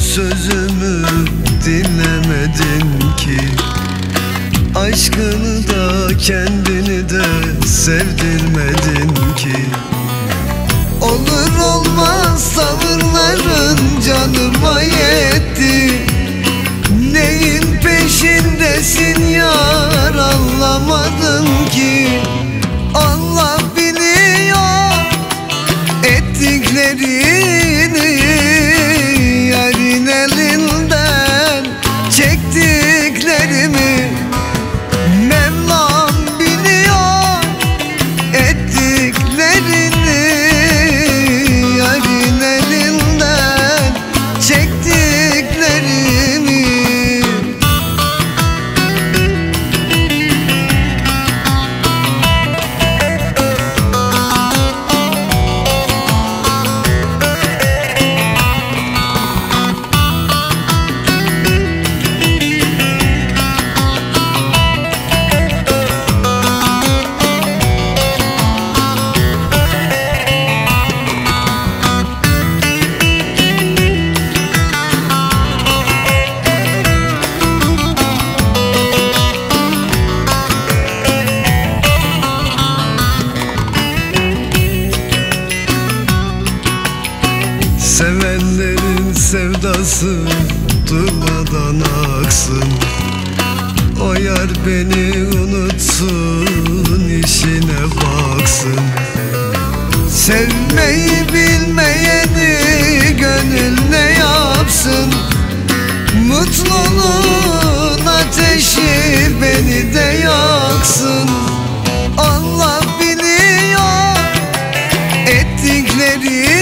sözümü dinlemedin ki. Aşkını da kendini de sevdirmedin ki. Olur olmaz tavırların canıma yetti. Neyin peşindesin yar anlamadım ki. Allah biliyor ettiklerini kalsın Durmadan aksın. O yer beni unutsun işine baksın. Sevmeyi bilmeyeni gönül ne yapsın. Mutluluğun ateşi beni de yaksın. Allah biliyor ettikleri